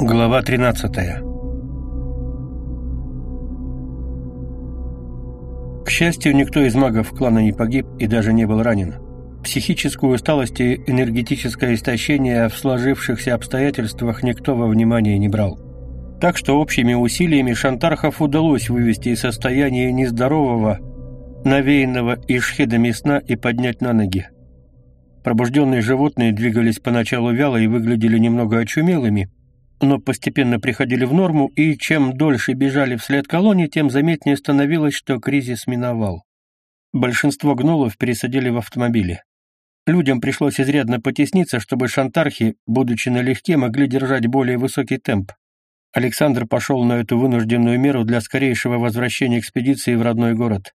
Глава 13 К счастью, никто из магов клана не погиб и даже не был ранен. Психическую усталость и энергетическое истощение в сложившихся обстоятельствах никто во внимание не брал. Так что общими усилиями Шантархов удалось вывести из состояния нездорового, навеянного ишхедами сна и поднять на ноги. Пробужденные животные двигались поначалу вяло и выглядели немного очумелыми, но постепенно приходили в норму, и чем дольше бежали вслед колонии, тем заметнее становилось, что кризис миновал. Большинство гнолов пересадили в автомобили. Людям пришлось изрядно потесниться, чтобы шантархи, будучи налегке, могли держать более высокий темп. Александр пошел на эту вынужденную меру для скорейшего возвращения экспедиции в родной город.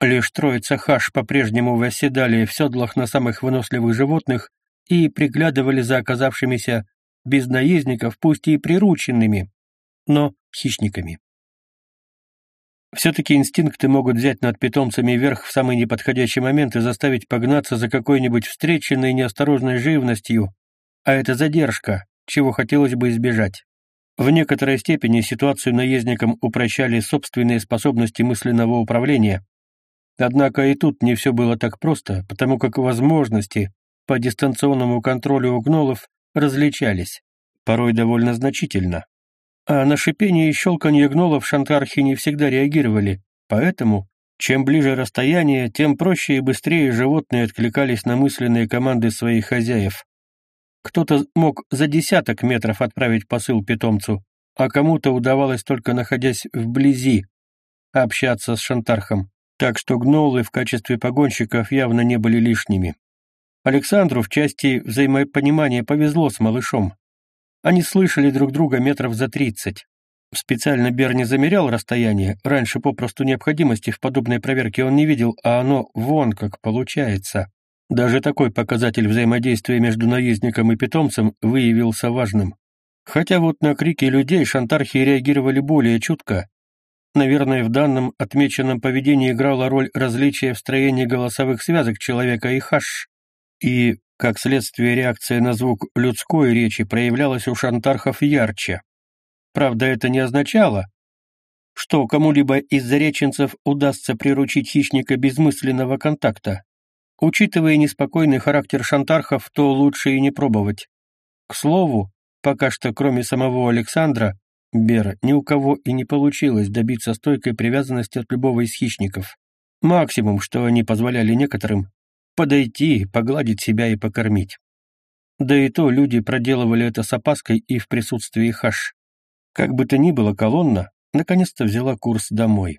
Лишь троица хаш по-прежнему восседали в седлах на самых выносливых животных и приглядывали за оказавшимися без наездников, пусть и прирученными, но хищниками. Все-таки инстинкты могут взять над питомцами верх в самый неподходящий момент и заставить погнаться за какой-нибудь встреченной неосторожной живностью, а это задержка, чего хотелось бы избежать. В некоторой степени ситуацию наездникам упрощали собственные способности мысленного управления. Однако и тут не все было так просто, потому как возможности по дистанционному контролю у гнолов различались, порой довольно значительно. А на шипение и щелканье гнолов шантархи не всегда реагировали, поэтому, чем ближе расстояние, тем проще и быстрее животные откликались на мысленные команды своих хозяев. Кто-то мог за десяток метров отправить посыл питомцу, а кому-то удавалось только находясь вблизи общаться с шантархом, так что гнолы в качестве погонщиков явно не были лишними. Александру в части взаимопонимания повезло с малышом. Они слышали друг друга метров за тридцать. Специально Бер не замерял расстояние, раньше попросту необходимости в подобной проверке он не видел, а оно вон как получается. Даже такой показатель взаимодействия между наездником и питомцем выявился важным. Хотя вот на крики людей шантархи реагировали более чутко. Наверное, в данном отмеченном поведении играла роль различия в строении голосовых связок человека и хаш и, как следствие, реакция на звук людской речи проявлялась у шантархов ярче. Правда, это не означало, что кому-либо из зареченцев удастся приручить хищника без мысленного контакта. Учитывая неспокойный характер шантархов, то лучше и не пробовать. К слову, пока что кроме самого Александра, Бера, ни у кого и не получилось добиться стойкой привязанности от любого из хищников. Максимум, что они позволяли некоторым, подойти, погладить себя и покормить. Да и то люди проделывали это с опаской и в присутствии хаш. Как бы то ни было, колонна наконец-то взяла курс домой.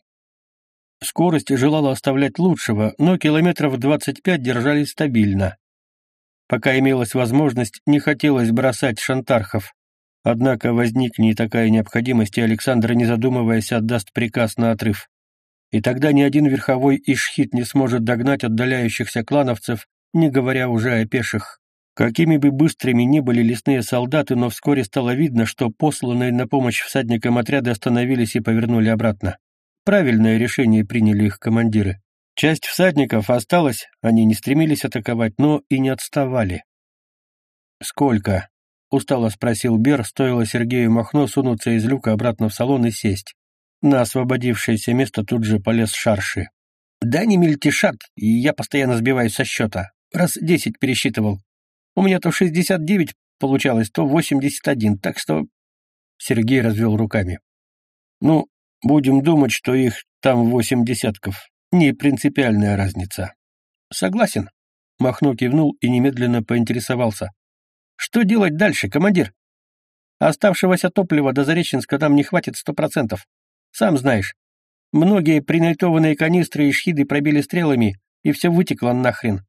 Скорость желала оставлять лучшего, но километров 25 держались стабильно. Пока имелась возможность, не хотелось бросать шантархов. Однако возникнет такая необходимость, и Александр, не задумываясь, отдаст приказ на отрыв и тогда ни один верховой ишхит не сможет догнать отдаляющихся клановцев, не говоря уже о пеших. Какими бы быстрыми ни были лесные солдаты, но вскоре стало видно, что посланные на помощь всадникам отряды остановились и повернули обратно. Правильное решение приняли их командиры. Часть всадников осталась, они не стремились атаковать, но и не отставали. «Сколько?» — устало спросил Бер, стоило Сергею Махно сунуться из люка обратно в салон и сесть. На освободившееся место тут же полез Шарши. «Да не мельтешат, и я постоянно сбиваюсь со счета. Раз десять пересчитывал. У меня то шестьдесят девять получалось, то восемьдесят один, так что...» Сергей развел руками. «Ну, будем думать, что их там восемь десятков. Не принципиальная разница». «Согласен», — Махно кивнул и немедленно поинтересовался. «Что делать дальше, командир? Оставшегося топлива до Зареченска нам не хватит сто процентов. Сам знаешь, многие принайтованные канистры и шхиды пробили стрелами, и все вытекло нахрен.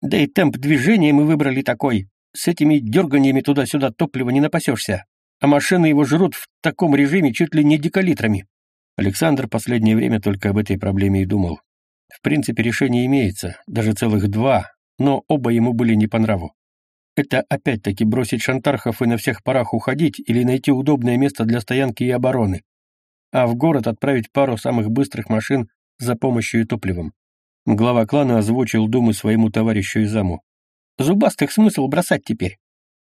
Да и темп движения мы выбрали такой. С этими дерганиями туда-сюда топлива не напасешься, а машины его жрут в таком режиме чуть ли не декалитрами. Александр последнее время только об этой проблеме и думал. В принципе, решение имеется, даже целых два, но оба ему были не по нраву. Это опять-таки бросить шантархов и на всех парах уходить или найти удобное место для стоянки и обороны а в город отправить пару самых быстрых машин за помощью и топливом. Глава клана озвучил думы своему товарищу и заму. «Зубастых смысл бросать теперь.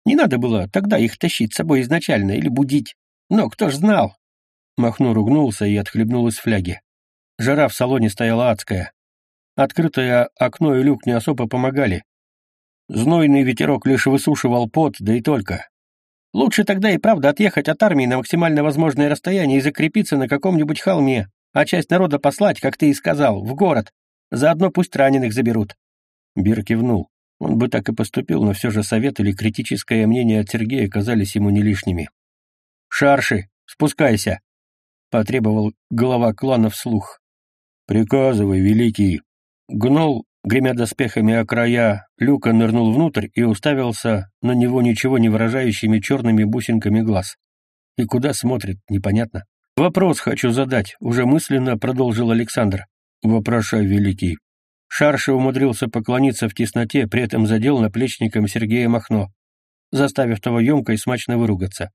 Не надо было тогда их тащить с собой изначально или будить. Но кто ж знал? Махно ругнулся и отхлебнул из фляги. Жара в салоне стояла адская. Открытое окно и люк не особо помогали. Знойный ветерок лишь высушивал пот, да и только. Лучше тогда и правда отъехать от армии на максимально возможное расстояние и закрепиться на каком-нибудь холме, а часть народа послать, как ты и сказал, в город. Заодно пусть раненых заберут. Бир кивнул. Он бы так и поступил, но все же совет или критическое мнение от Сергея казались ему не лишними. «Шарши, спускайся!» — потребовал глава клана вслух. «Приказывай, великий!» Гнол, гремя доспехами о края, люка нырнул внутрь и уставился на него ничего не выражающими черными бусинками глаз. И куда смотрит, непонятно. «Вопрос хочу задать», — уже мысленно продолжил Александр. «Вопрошай, великий». Шарши умудрился поклониться в тесноте, при этом задел наплечником Сергея Махно, заставив того емко и смачно выругаться.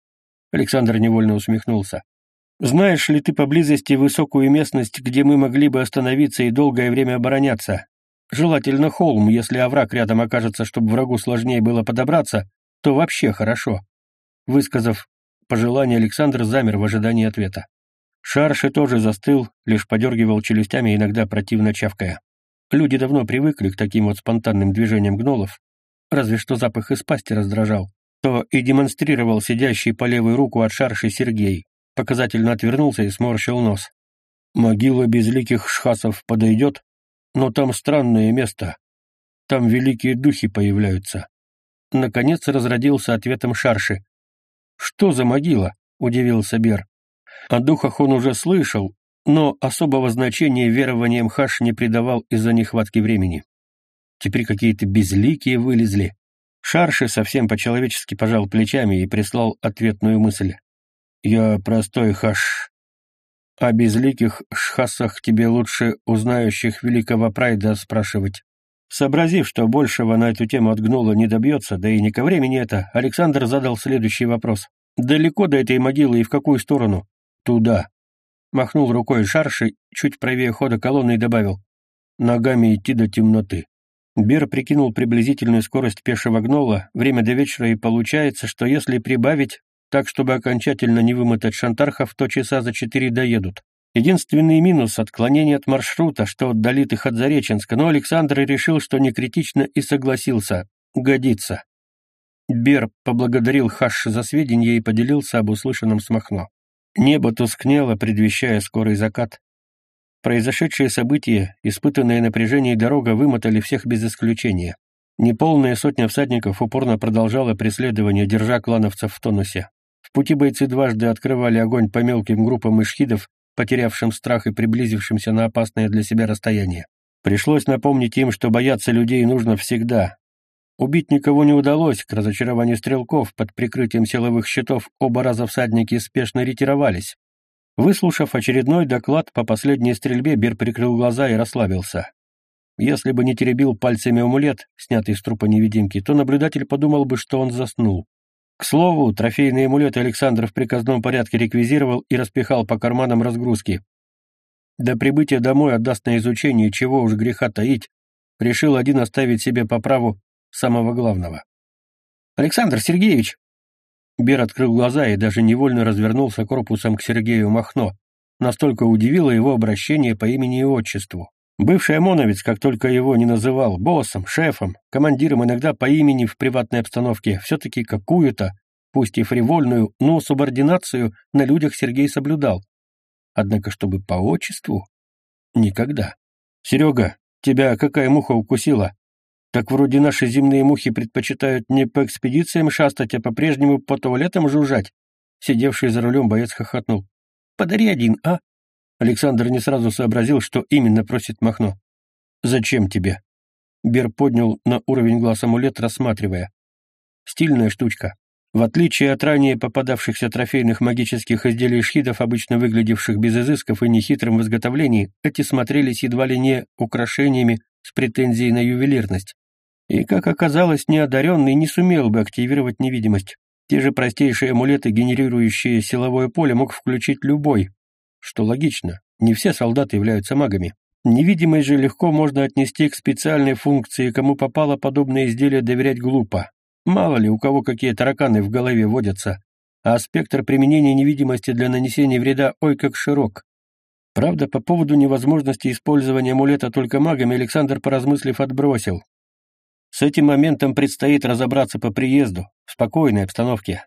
Александр невольно усмехнулся. «Знаешь ли ты поблизости высокую местность, где мы могли бы остановиться и долгое время обороняться? Желательно холм, если овраг рядом окажется, чтобы врагу сложнее было подобраться, то вообще хорошо». Высказав пожелание, Александр замер в ожидании ответа. Шарши тоже застыл, лишь подергивал челюстями, иногда противно чавкая. Люди давно привыкли к таким вот спонтанным движениям гнолов, разве что запах из пасти раздражал, то и демонстрировал сидящий по левую руку от шарши Сергей, показательно отвернулся и сморщил нос. «Могила безликих шхасов подойдет, но там странное место. Там великие духи появляются». Наконец разродился ответом шарши. «Что за могила?» — удивился Бер. О духах он уже слышал, но особого значения верованиям Хаш не придавал из-за нехватки времени. Теперь какие-то безликие вылезли. Шарши совсем по-человечески пожал плечами и прислал ответную мысль. «Я простой Хаш. О безликих шхасах тебе лучше узнающих великого прайда спрашивать». Сообразив, что большего на эту тему от Гнула не добьется, да и не ко времени это, Александр задал следующий вопрос. «Далеко до этой могилы и в какую сторону?» «Туда», Махнул рукой шарши, чуть правее хода колонны и добавил. Ногами идти до темноты. Бер прикинул приблизительную скорость пешего гнола, время до вечера, и получается, что если прибавить, так, чтобы окончательно не вымотать шантархов, то часа за четыре доедут. Единственный минус — отклонение от маршрута, что отдалит их от Зареченска, но Александр решил, что не критично, и согласился. Годится. Бер поблагодарил Хаш за сведения и поделился об услышанном с Махно. Небо тускнело, предвещая скорый закат. Произошедшие события, испытанное напряжение и дорога вымотали всех без исключения. Неполная сотня всадников упорно продолжала преследование, держа клановцев в тонусе. Пути бойцы дважды открывали огонь по мелким группам ишхидов, потерявшим страх и приблизившимся на опасное для себя расстояние. Пришлось напомнить им, что бояться людей нужно всегда, Убить никого не удалось, к разочарованию стрелков, под прикрытием силовых щитов оба раза всадники спешно ретировались. Выслушав очередной доклад по последней стрельбе, Бер прикрыл глаза и расслабился. Если бы не теребил пальцами амулет, снятый с трупа невидимки, то наблюдатель подумал бы, что он заснул. К слову, трофейные амулеты Александр в приказном порядке реквизировал и распихал по карманам разгрузки. До прибытия домой отдаст на изучение, чего уж греха таить, решил один оставить себе по праву самого главного. «Александр Сергеевич!» Бер открыл глаза и даже невольно развернулся корпусом к Сергею Махно. Настолько удивило его обращение по имени и отчеству. Бывший ОМОНовец, как только его не называл, боссом, шефом, командиром иногда по имени в приватной обстановке, все-таки какую-то, пусть и фривольную, но субординацию на людях Сергей соблюдал. Однако, чтобы по отчеству? Никогда. «Серега, тебя какая муха укусила?» Так вроде наши земные мухи предпочитают не по экспедициям шастать, а по-прежнему по туалетам жужжать. Сидевший за рулем боец хохотнул. «Подари один, а?» Александр не сразу сообразил, что именно просит Махно. «Зачем тебе?» Бер поднял на уровень глаз амулет, рассматривая. «Стильная штучка. В отличие от ранее попадавшихся трофейных магических изделий шхидов, обычно выглядевших без изысков и нехитрым в изготовлении, эти смотрелись едва ли не украшениями с претензией на ювелирность. И, как оказалось, неодаренный не сумел бы активировать невидимость. Те же простейшие амулеты, генерирующие силовое поле, мог включить любой. Что логично, не все солдаты являются магами. Невидимость же легко можно отнести к специальной функции, кому попало подобное изделие доверять глупо. Мало ли, у кого какие тараканы в голове водятся, а спектр применения невидимости для нанесения вреда ой как широк. Правда, по поводу невозможности использования амулета только магами Александр, поразмыслив, отбросил. С этим моментом предстоит разобраться по приезду, в спокойной обстановке.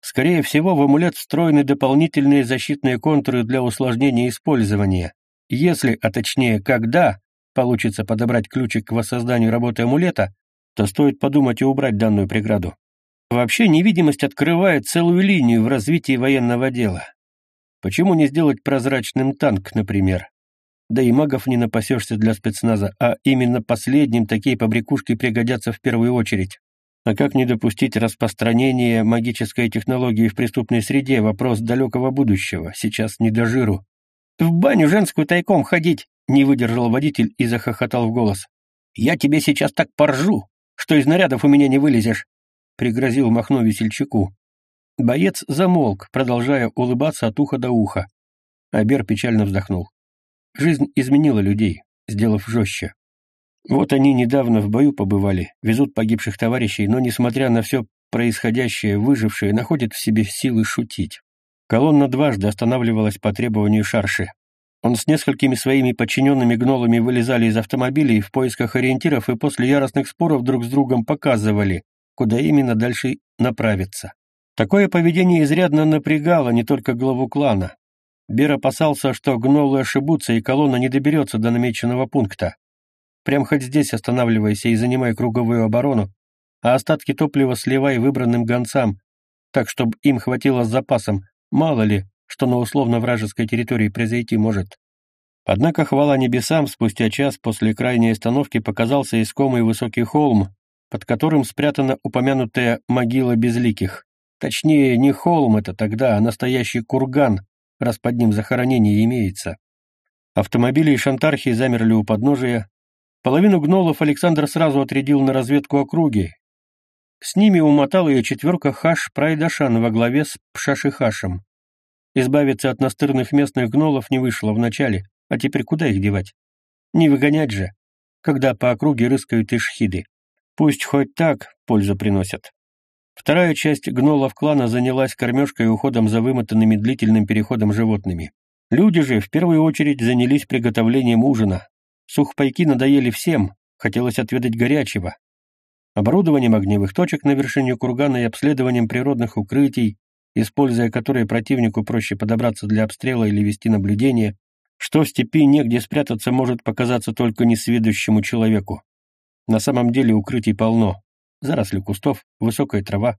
Скорее всего, в амулет встроены дополнительные защитные контуры для усложнения использования. Если, а точнее, когда получится подобрать ключик к воссозданию работы амулета, то стоит подумать и убрать данную преграду. Вообще, невидимость открывает целую линию в развитии военного дела. Почему не сделать прозрачным танк, например? Да и магов не напасешься для спецназа, а именно последним такие побрякушки пригодятся в первую очередь. А как не допустить распространения магической технологии в преступной среде – вопрос далекого будущего, сейчас не до жиру. «В баню женскую тайком ходить!» – не выдержал водитель и захохотал в голос. «Я тебе сейчас так поржу, что из нарядов у меня не вылезешь!» – пригрозил Махно весельчаку. Боец замолк, продолжая улыбаться от уха до уха. Абер печально вздохнул. Жизнь изменила людей, сделав жестче. Вот они недавно в бою побывали, везут погибших товарищей, но, несмотря на все происходящее, выжившие находят в себе силы шутить. Колонна дважды останавливалась по требованию Шарши. Он с несколькими своими подчиненными гнолами вылезали из автомобилей в поисках ориентиров и после яростных споров друг с другом показывали, куда именно дальше направиться. Такое поведение изрядно напрягало не только главу клана. Бер опасался, что гнолы ошибутся, и колонна не доберется до намеченного пункта. Прям хоть здесь останавливайся и занимай круговую оборону, а остатки топлива сливай выбранным гонцам, так, чтобы им хватило с запасом, мало ли, что на условно-вражеской территории произойти может. Однако, хвала небесам, спустя час после крайней остановки показался искомый высокий холм, под которым спрятана упомянутая могила безликих. Точнее, не холм это тогда, а настоящий курган, раз под ним захоронение имеется. Автомобили и шантархи замерли у подножия. Половину гнолов Александр сразу отрядил на разведку округи. С ними умотал ее четверка Хаш Прайдашан во главе с Пшашихашем. Избавиться от настырных местных гнолов не вышло вначале, а теперь куда их девать? Не выгонять же, когда по округе рыскают ишхиды. Пусть хоть так пользу приносят. Вторая часть гнолов клана занялась кормежкой и уходом за вымотанными длительным переходом животными. Люди же в первую очередь занялись приготовлением ужина. Сухпайки надоели всем, хотелось отведать горячего. Оборудованием огневых точек на вершине кургана и обследованием природных укрытий, используя которые противнику проще подобраться для обстрела или вести наблюдение, что в степи негде спрятаться может показаться только несведущему человеку. На самом деле укрытий полно, заросли кустов, высокая трава,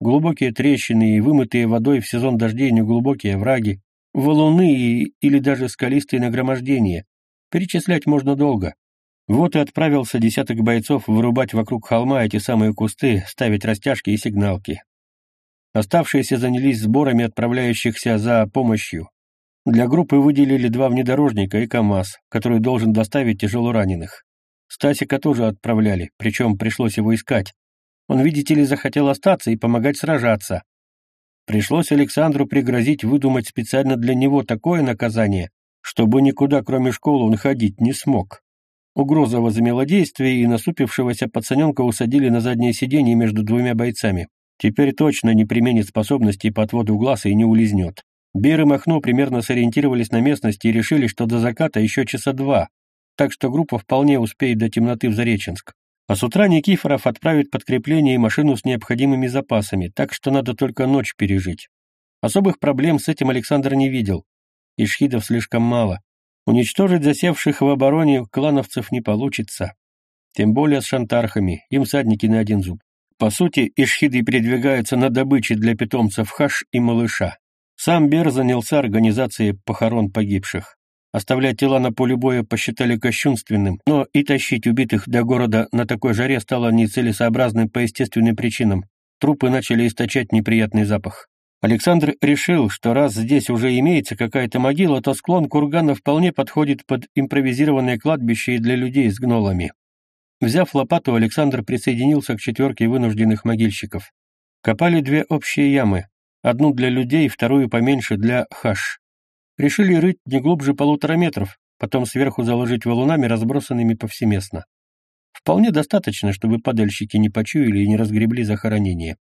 глубокие трещины и вымытые водой в сезон дождей неглубокие овраги, валуны и, или даже скалистые нагромождения. Перечислять можно долго. Вот и отправился десяток бойцов вырубать вокруг холма эти самые кусты, ставить растяжки и сигналки. Оставшиеся занялись сборами отправляющихся за помощью. Для группы выделили два внедорожника и КАМАЗ, который должен доставить тяжело раненых. Стасика тоже отправляли, причем пришлось его искать. Он, видите ли, захотел остаться и помогать сражаться. Пришлось Александру пригрозить выдумать специально для него такое наказание, чтобы никуда, кроме школы, он ходить не смог. Угроза возымела действие, и насупившегося пацаненка усадили на заднее сиденье между двумя бойцами. Теперь точно не применит способностей по отводу глаз и не улизнет. Бер и Махно примерно сориентировались на местности и решили, что до заката еще часа два, так что группа вполне успеет до темноты в Зареченск. А с утра Никифоров отправит подкрепление и машину с необходимыми запасами, так что надо только ночь пережить. Особых проблем с этим Александр не видел. Ишхидов слишком мало. Уничтожить засевших в обороне клановцев не получится. Тем более с шантархами, им садники на один зуб. По сути, ишхиды передвигаются на добыче для питомцев хаш и малыша. Сам Бер занялся организацией похорон погибших. Оставлять тела на поле боя посчитали кощунственным, но и тащить убитых до города на такой жаре стало нецелесообразным по естественным причинам. Трупы начали источать неприятный запах. Александр решил, что раз здесь уже имеется какая-то могила, то склон кургана вполне подходит под импровизированное кладбище и для людей с гнолами. Взяв лопату, Александр присоединился к четверке вынужденных могильщиков. Копали две общие ямы, одну для людей, вторую поменьше для хаш. Решили рыть не глубже полутора метров, потом сверху заложить валунами, разбросанными повсеместно. Вполне достаточно, чтобы падальщики не почуяли и не разгребли захоронение.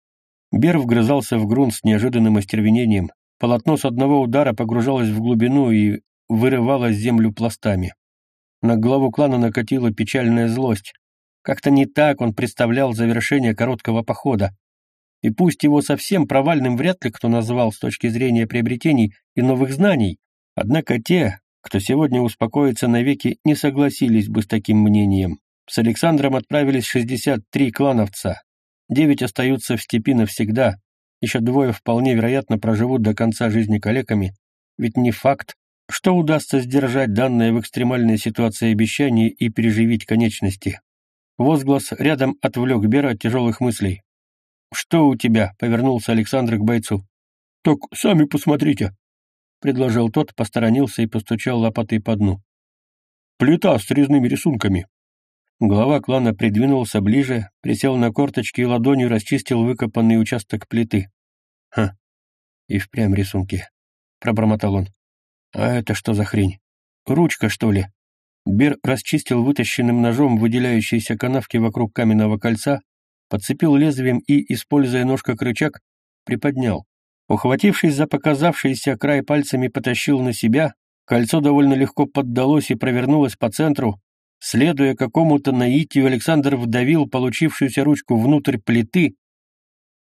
Бер вгрызался в грунт с неожиданным остервенением. Полотно с одного удара погружалось в глубину и вырывало землю пластами. На главу клана накатила печальная злость. Как-то не так он представлял завершение короткого похода. И пусть его совсем провальным вряд ли кто назвал с точки зрения приобретений и новых знаний, однако те, кто сегодня успокоится навеки, не согласились бы с таким мнением. С Александром отправились 63 клановца. Девять остаются в степи навсегда, еще двое вполне вероятно проживут до конца жизни калеками, ведь не факт, что удастся сдержать данное в экстремальной ситуации обещание и переживить конечности. Возглас рядом отвлек Бера от тяжелых мыслей. «Что у тебя?» — повернулся Александр к бойцу. «Так сами посмотрите», — предложил тот, посторонился и постучал лопатой по дну. «Плита с резными рисунками». Глава клана придвинулся ближе, присел на корточки и ладонью расчистил выкопанный участок плиты. «Ха, и впрямь рисунки», — пробормотал он. «А это что за хрень? Ручка, что ли?» Бер расчистил вытащенным ножом выделяющиеся канавки вокруг каменного кольца, подцепил лезвием и, используя нож как приподнял. Ухватившись за показавшийся край пальцами, потащил на себя, кольцо довольно легко поддалось и провернулось по центру, Следуя какому-то наитию, Александр вдавил получившуюся ручку внутрь плиты.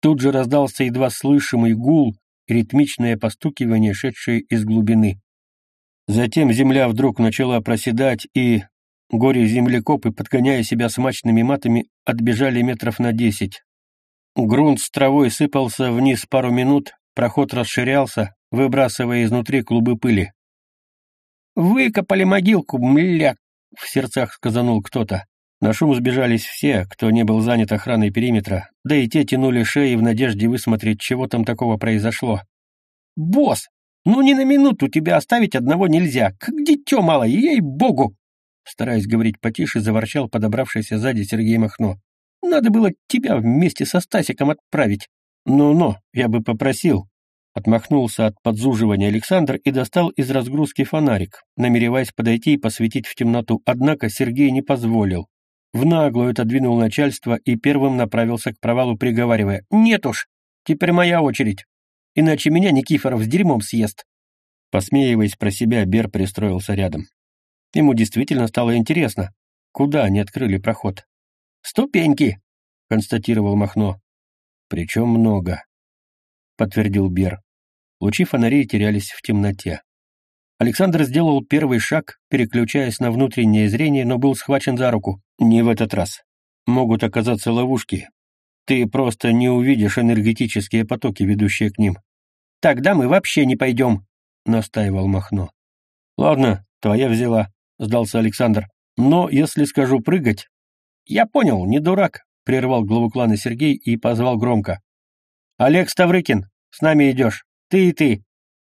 Тут же раздался едва слышимый гул, ритмичное постукивание, шедшее из глубины. Затем земля вдруг начала проседать, и горе-землекопы, подгоняя себя смачными матами, отбежали метров на десять. Грунт с травой сыпался вниз пару минут, проход расширялся, выбрасывая изнутри клубы пыли. «Выкопали могилку, мляк!» — в сердцах сказанул кто-то. На шум сбежались все, кто не был занят охраной периметра, да и те тянули шеи в надежде высмотреть, чего там такого произошло. «Босс, ну ни на минуту тебя оставить одного нельзя, как дитё мало, ей-богу!» Стараясь говорить потише, заворчал подобравшийся сзади Сергей Махно. «Надо было тебя вместе со Стасиком отправить». «Ну-ну, я бы попросил», Отмахнулся от подзуживания Александр и достал из разгрузки фонарик, намереваясь подойти и посветить в темноту, однако Сергей не позволил. В наглую отодвинул начальство и первым направился к провалу, приговаривая «Нет уж, теперь моя очередь, иначе меня Никифоров с дерьмом съест». Посмеиваясь про себя, Бер пристроился рядом. Ему действительно стало интересно, куда они открыли проход. «Ступеньки», — констатировал Махно. «Причем много», — подтвердил Бер. Лучи фонарей терялись в темноте. Александр сделал первый шаг, переключаясь на внутреннее зрение, но был схвачен за руку. «Не в этот раз. Могут оказаться ловушки. Ты просто не увидишь энергетические потоки, ведущие к ним». «Тогда мы вообще не пойдем», — настаивал Махно. «Ладно, твоя взяла», — сдался Александр. «Но если скажу прыгать...» «Я понял, не дурак», — прервал главу клана Сергей и позвал громко. «Олег Ставрыкин, с нами идешь». Ты и ты!»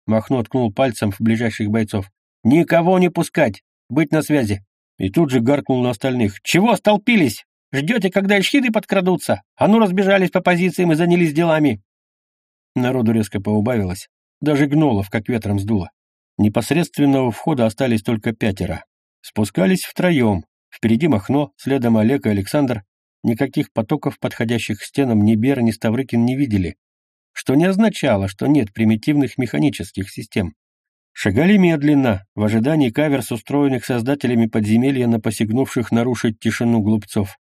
Махно ткнул пальцем в ближайших бойцов. «Никого не пускать! Быть на связи!» И тут же гаркнул на остальных. «Чего столпились? Ждете, когда ишхиды подкрадутся? А ну разбежались по позициям и занялись делами!» Народу резко поубавилось. Даже гнолов как ветром сдуло. Непосредственного входа остались только пятеро. Спускались втроем. Впереди Махно, следом Олег и Александр. Никаких потоков, подходящих к стенам, ни Бер, ни Ставрыкин не видели что не означало, что нет примитивных механических систем. Шагали медленно, в ожидании каверс, устроенных создателями подземелья на посягнувших нарушить тишину глупцов.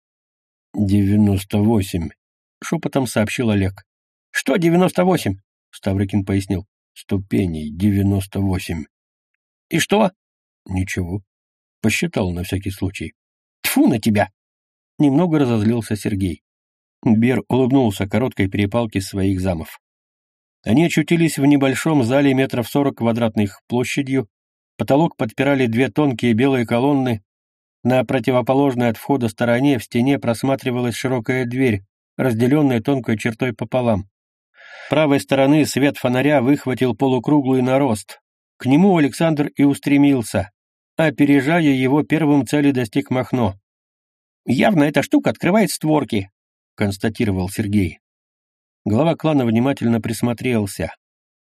«Девяносто восемь», — шепотом сообщил Олег. «Что девяносто восемь?» — Ставрыкин пояснил. «Ступеней девяносто восемь». «И что?» «Ничего». Посчитал на всякий случай. Тфу на тебя!» Немного разозлился Сергей. Бер улыбнулся короткой перепалке своих замов. Они очутились в небольшом зале метров сорок квадратных площадью, потолок подпирали две тонкие белые колонны, на противоположной от входа стороне в стене просматривалась широкая дверь, разделенная тонкой чертой пополам. С правой стороны свет фонаря выхватил полукруглый нарост. К нему Александр и устремился, опережая его первым цели достиг Махно. «Явно эта штука открывает створки», констатировал Сергей. Глава клана внимательно присмотрелся.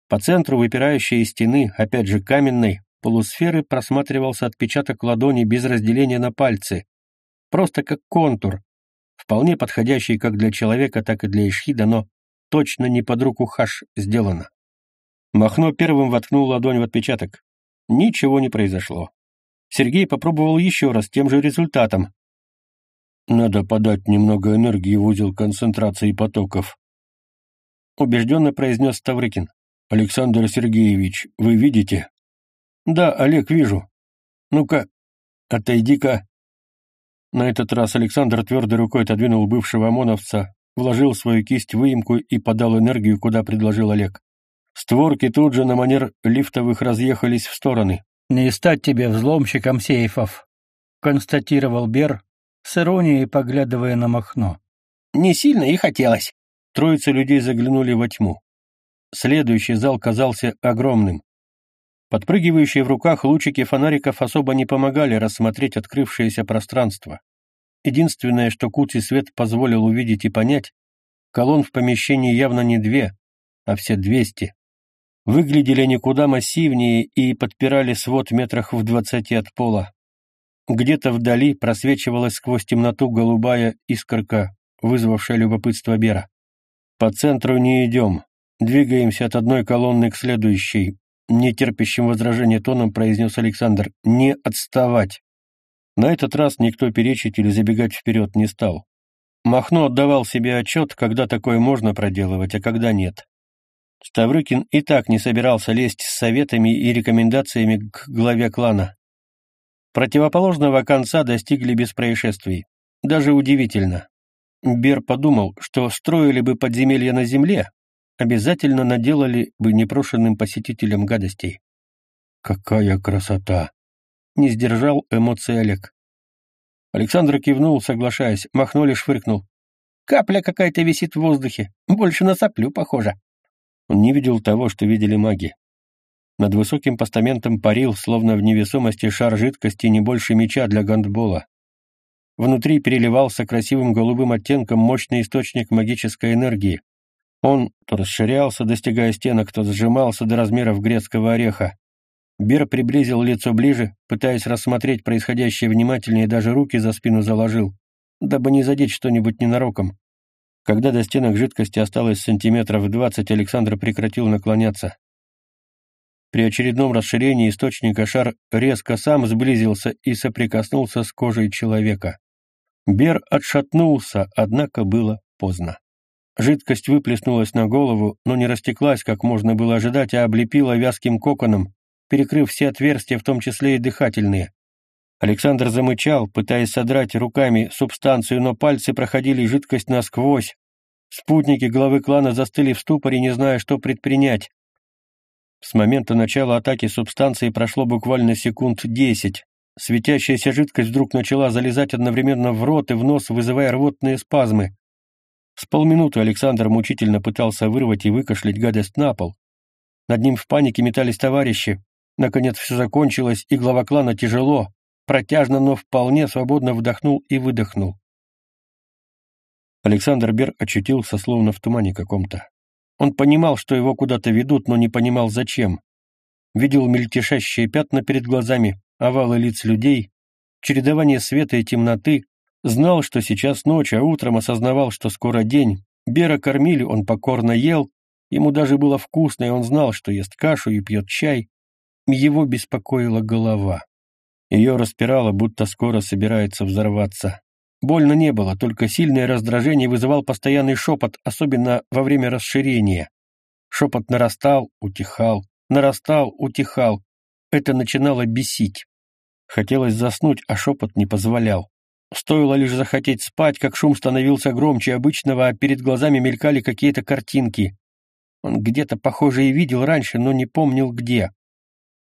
По центру выпирающей из стены, опять же каменной, полусферы просматривался отпечаток ладони без разделения на пальцы. просто как контур, вполне подходящий как для человека, так и для Ишхида, но точно не под руку хаш сделано. Махно первым воткнул ладонь в отпечаток. Ничего не произошло. Сергей попробовал еще раз тем же результатом. «Надо подать немного энергии в узел концентрации потоков», — убежденно произнес Ставрыкин. «Александр Сергеевич, вы видите?» «Да, Олег, вижу. Ну-ка, отойди-ка». На этот раз Александр твердой рукой отодвинул бывшего ОМОНовца, вложил свою кисть в выемку и подал энергию, куда предложил Олег. Створки тут же на манер лифтовых разъехались в стороны. «Не стать тебе взломщиком сейфов», — констатировал Бер, с иронией поглядывая на Махно. «Не сильно и хотелось». Троица людей заглянули во тьму. Следующий зал казался огромным. Подпрыгивающие в руках лучики фонариков особо не помогали рассмотреть открывшееся пространство. Единственное, что куцый свет позволил увидеть и понять, колонн в помещении явно не две, а все двести выглядели никуда массивнее и подпирали свод метрах в двадцати от пола. Где-то вдали просвечивалась сквозь темноту голубая искорка, вызвавшая любопытство Бера. «По центру не идем. Двигаемся от одной колонны к следующей», — нетерпящим возражения тоном произнес Александр. «Не отставать». На этот раз никто перечить или забегать вперед не стал. Махно отдавал себе отчет, когда такое можно проделывать, а когда нет. Ставрыкин и так не собирался лезть с советами и рекомендациями к главе клана. Противоположного конца достигли без происшествий. Даже удивительно. Бер подумал, что строили бы подземелья на земле, обязательно наделали бы непрошенным посетителям гадостей. «Какая красота!» — не сдержал эмоции Олег. Александр кивнул, соглашаясь, махнули, швыркнул. «Капля какая-то висит в воздухе, больше на соплю похожа». Он не видел того, что видели маги. Над высоким постаментом парил, словно в невесомости, шар жидкости не больше меча для гандбола. Внутри переливался красивым голубым оттенком мощный источник магической энергии. Он то расширялся, достигая стенок, то сжимался до размеров грецкого ореха. Бер приблизил лицо ближе, пытаясь рассмотреть происходящее внимательнее, даже руки за спину заложил, дабы не задеть что-нибудь ненароком. Когда до стенок жидкости осталось сантиметров двадцать, Александр прекратил наклоняться. При очередном расширении источника шар резко сам сблизился и соприкоснулся с кожей человека. Бер отшатнулся, однако было поздно. Жидкость выплеснулась на голову, но не растеклась, как можно было ожидать, а облепила вязким коконом, перекрыв все отверстия, в том числе и дыхательные. Александр замычал, пытаясь содрать руками субстанцию, но пальцы проходили жидкость насквозь. Спутники главы клана застыли в ступоре, не зная, что предпринять. С момента начала атаки субстанции прошло буквально секунд десять. Светящаяся жидкость вдруг начала залезать одновременно в рот и в нос, вызывая рвотные спазмы. С полминуты Александр мучительно пытался вырвать и выкашлять гадость на пол. Над ним в панике метались товарищи. Наконец все закончилось, и глава клана тяжело, протяжно, но вполне свободно вдохнул и выдохнул. Александр Бер очутился словно в тумане каком-то. Он понимал, что его куда-то ведут, но не понимал, зачем. Видел мельтешащие пятна перед глазами, овалы лиц людей, чередование света и темноты, знал, что сейчас ночь, а утром осознавал, что скоро день. Бера кормили, он покорно ел, ему даже было вкусно, и он знал, что ест кашу и пьет чай. Его беспокоила голова. Ее распирало, будто скоро собирается взорваться. Больно не было, только сильное раздражение вызывал постоянный шепот, особенно во время расширения. Шепот нарастал, утихал, нарастал, утихал. Это начинало бесить. Хотелось заснуть, а шепот не позволял. Стоило лишь захотеть спать, как шум становился громче обычного, а перед глазами мелькали какие-то картинки. Он где-то, похоже, и видел раньше, но не помнил где.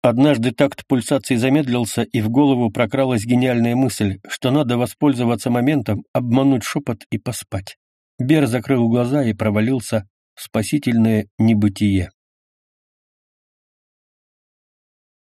Однажды такт пульсации замедлился, и в голову прокралась гениальная мысль, что надо воспользоваться моментом, обмануть шепот и поспать. Бер закрыл глаза и провалился в спасительное небытие.